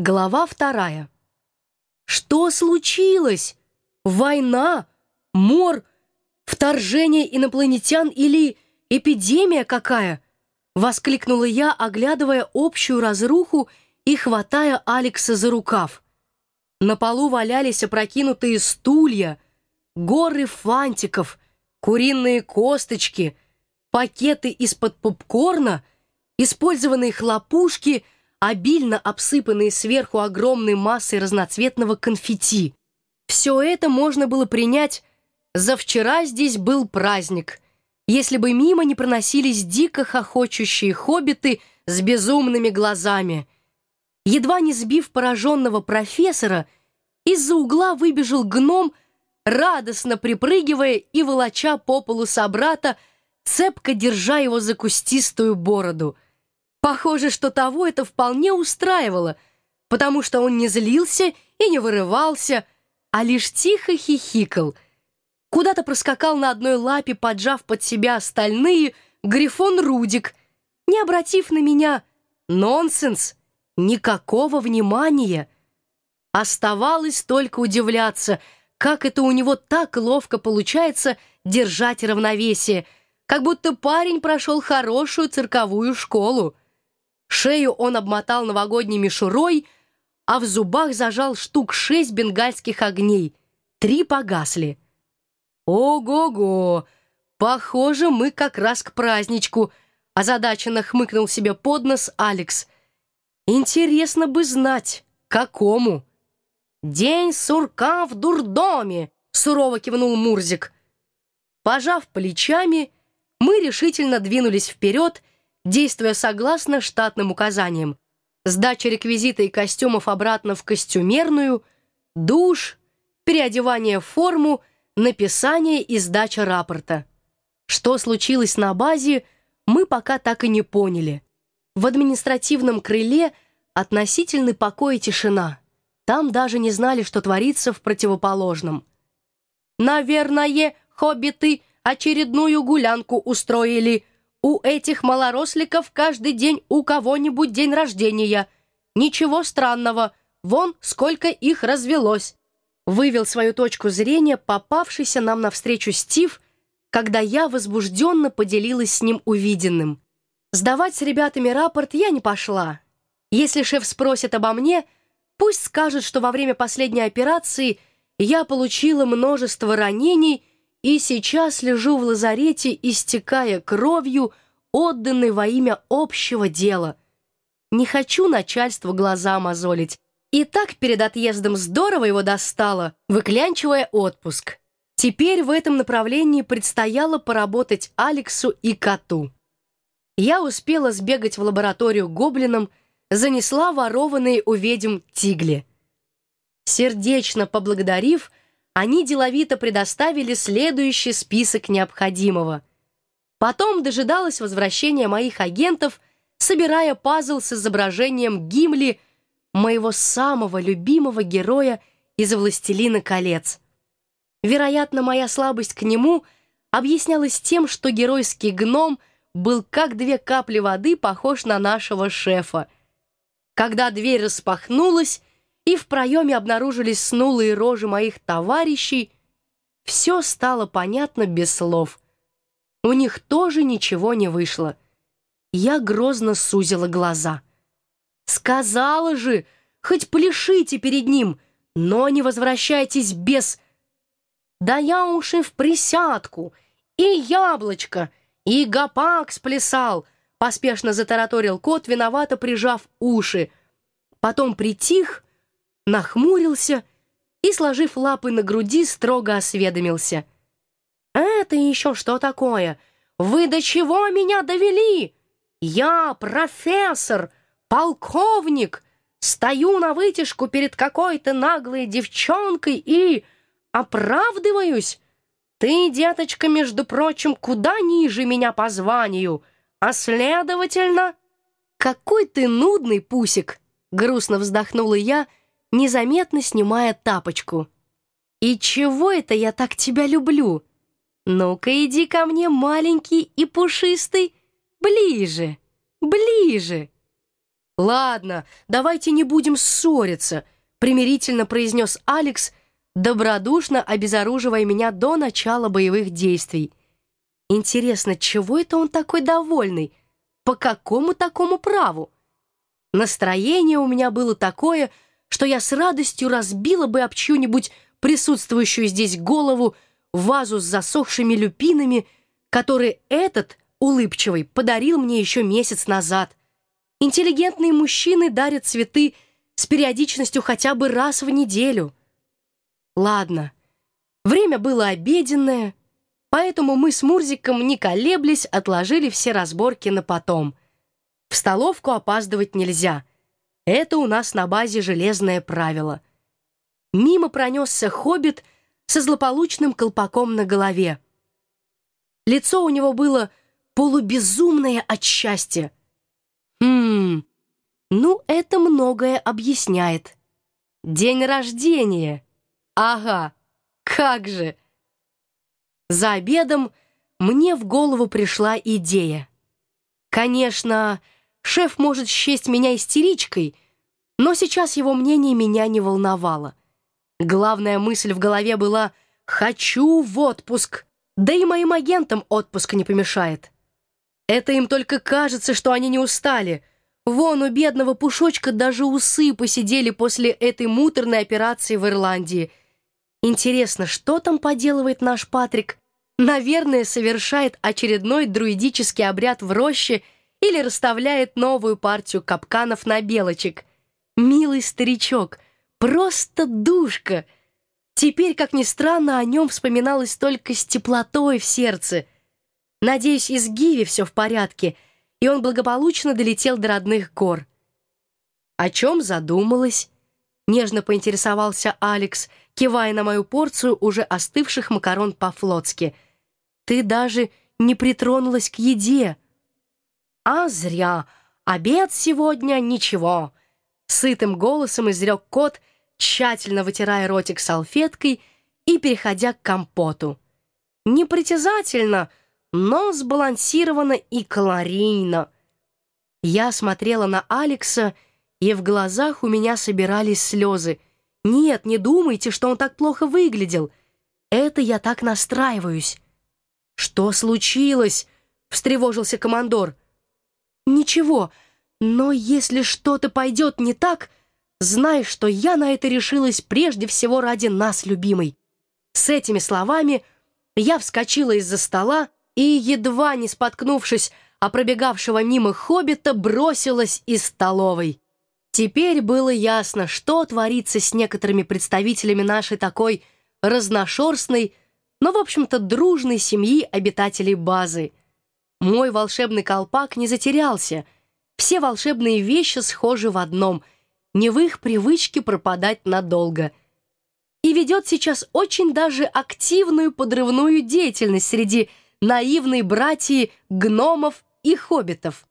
Глава вторая. Что случилось? Война? Мор? Вторжение инопланетян или эпидемия какая? Воскликнула я, оглядывая общую разруху и хватая Алекса за рукав. На полу валялись опрокинутые стулья, горы фантиков, куриные косточки, пакеты из-под попкорна, использованные хлопушки — обильно обсыпанные сверху огромной массой разноцветного конфетти. Все это можно было принять за вчера здесь был праздник, если бы мимо не проносились дико хохочущие хоббиты с безумными глазами. Едва не сбив пораженного профессора, из-за угла выбежал гном, радостно припрыгивая и волоча по полу собрата, цепко держа его за кустистую бороду — Похоже, что того это вполне устраивало, потому что он не злился и не вырывался, а лишь тихо хихикал. Куда-то проскакал на одной лапе, поджав под себя остальные, Грифон Рудик, не обратив на меня «нонсенс», никакого внимания. Оставалось только удивляться, как это у него так ловко получается держать равновесие, как будто парень прошел хорошую цирковую школу. Шею он обмотал новогодней мишурой, а в зубах зажал штук шесть бенгальских огней. Три погасли. «Ого-го! Похоже, мы как раз к праздничку!» Озадаченно хмыкнул себе под нос Алекс. «Интересно бы знать, какому?» «День сурка в дурдоме!» — сурово кивнул Мурзик. Пожав плечами, мы решительно двинулись вперед действуя согласно штатным указаниям. Сдача реквизита и костюмов обратно в костюмерную, душ, переодевание в форму, написание и сдача рапорта. Что случилось на базе, мы пока так и не поняли. В административном крыле относительный покой и тишина. Там даже не знали, что творится в противоположном. «Наверное, хоббиты очередную гулянку устроили», у этих малоросликов каждый день у кого-нибудь день рождения. Ничего странного, вон сколько их развелось. Вывел свою точку зрения попавшийся нам навстречу Стив, когда я возбужденно поделилась с ним увиденным. Сдавать с ребятами рапорт я не пошла. Если шеф спросит обо мне, пусть скажет, что во время последней операции я получила множество ранений и сейчас лежу в лазарете, истекая кровью, отданной во имя общего дела. Не хочу начальству глаза мозолить. И так перед отъездом здорово его достало, выклянчивая отпуск. Теперь в этом направлении предстояло поработать Алексу и коту. Я успела сбегать в лабораторию гоблином, занесла ворованные у ведьм тигли. Сердечно поблагодарив, они деловито предоставили следующий список необходимого. Потом дожидалось возвращения моих агентов, собирая пазл с изображением Гимли, моего самого любимого героя из «Властелина колец». Вероятно, моя слабость к нему объяснялась тем, что геройский гном был как две капли воды похож на нашего шефа. Когда дверь распахнулась, и в проеме обнаружились снулые рожи моих товарищей, все стало понятно без слов. У них тоже ничего не вышло. Я грозно сузила глаза. «Сказала же, хоть пляшите перед ним, но не возвращайтесь без...» «Да я уж и в присядку, и яблочко, и гопак сплясал», поспешно затараторил кот, виновато прижав уши. Потом притих нахмурился и, сложив лапы на груди, строго осведомился. «Это еще что такое? Вы до чего меня довели? Я профессор, полковник, стою на вытяжку перед какой-то наглой девчонкой и оправдываюсь. Ты, деточка, между прочим, куда ниже меня по званию, а следовательно...» «Какой ты нудный, Пусик!» — грустно вздохнула я, — незаметно снимая тапочку. «И чего это я так тебя люблю? Ну-ка иди ко мне, маленький и пушистый, ближе, ближе!» «Ладно, давайте не будем ссориться», — примирительно произнес Алекс, добродушно обезоруживая меня до начала боевых действий. Интересно, чего это он такой довольный? По какому такому праву? Настроение у меня было такое, что я с радостью разбила бы об чью-нибудь присутствующую здесь голову вазу с засохшими люпинами, который этот, улыбчивый, подарил мне еще месяц назад. Интеллигентные мужчины дарят цветы с периодичностью хотя бы раз в неделю. Ладно, время было обеденное, поэтому мы с Мурзиком, не колеблясь, отложили все разборки на потом. В столовку опаздывать нельзя. Это у нас на базе железное правило. Мимо пронесся хоббит со злополучным колпаком на голове. Лицо у него было полубезумное от счастья. Хм, ну это многое объясняет. День рождения. Ага, как же. За обедом мне в голову пришла идея. Конечно, шеф может счесть меня истеричкой, но сейчас его мнение меня не волновало. Главная мысль в голове была «хочу в отпуск», да и моим агентам отпуск не помешает. Это им только кажется, что они не устали. Вон у бедного Пушочка даже усы посидели после этой муторной операции в Ирландии. Интересно, что там поделывает наш Патрик? Наверное, совершает очередной друидический обряд в роще или расставляет новую партию капканов на белочек. Милый старичок, просто душка. Теперь, как ни странно, о нем вспоминалось только с теплотой в сердце — Надеюсь, и с Гиви все в порядке, и он благополучно долетел до родных гор. О чем задумалась? Нежно поинтересовался Алекс, кивая на мою порцию уже остывших макарон по-флотски. Ты даже не притронулась к еде. А зря. Обед сегодня ничего. Сытым голосом изрек кот, тщательно вытирая ротик салфеткой и переходя к компоту. Непритязательно, но сбалансировано и калорийно. Я смотрела на Алекса, и в глазах у меня собирались слезы. Нет, не думайте, что он так плохо выглядел. Это я так настраиваюсь. «Что случилось?» — встревожился командор. «Ничего, но если что-то пойдет не так, знай, что я на это решилась прежде всего ради нас, любимой». С этими словами я вскочила из-за стола, и, едва не споткнувшись о пробегавшего мимо хоббита, бросилась из столовой. Теперь было ясно, что творится с некоторыми представителями нашей такой разношерстной, но, в общем-то, дружной семьи обитателей базы. Мой волшебный колпак не затерялся. Все волшебные вещи схожи в одном — не в их привычке пропадать надолго. И ведет сейчас очень даже активную подрывную деятельность среди наивной братьи гномов и хоббитов.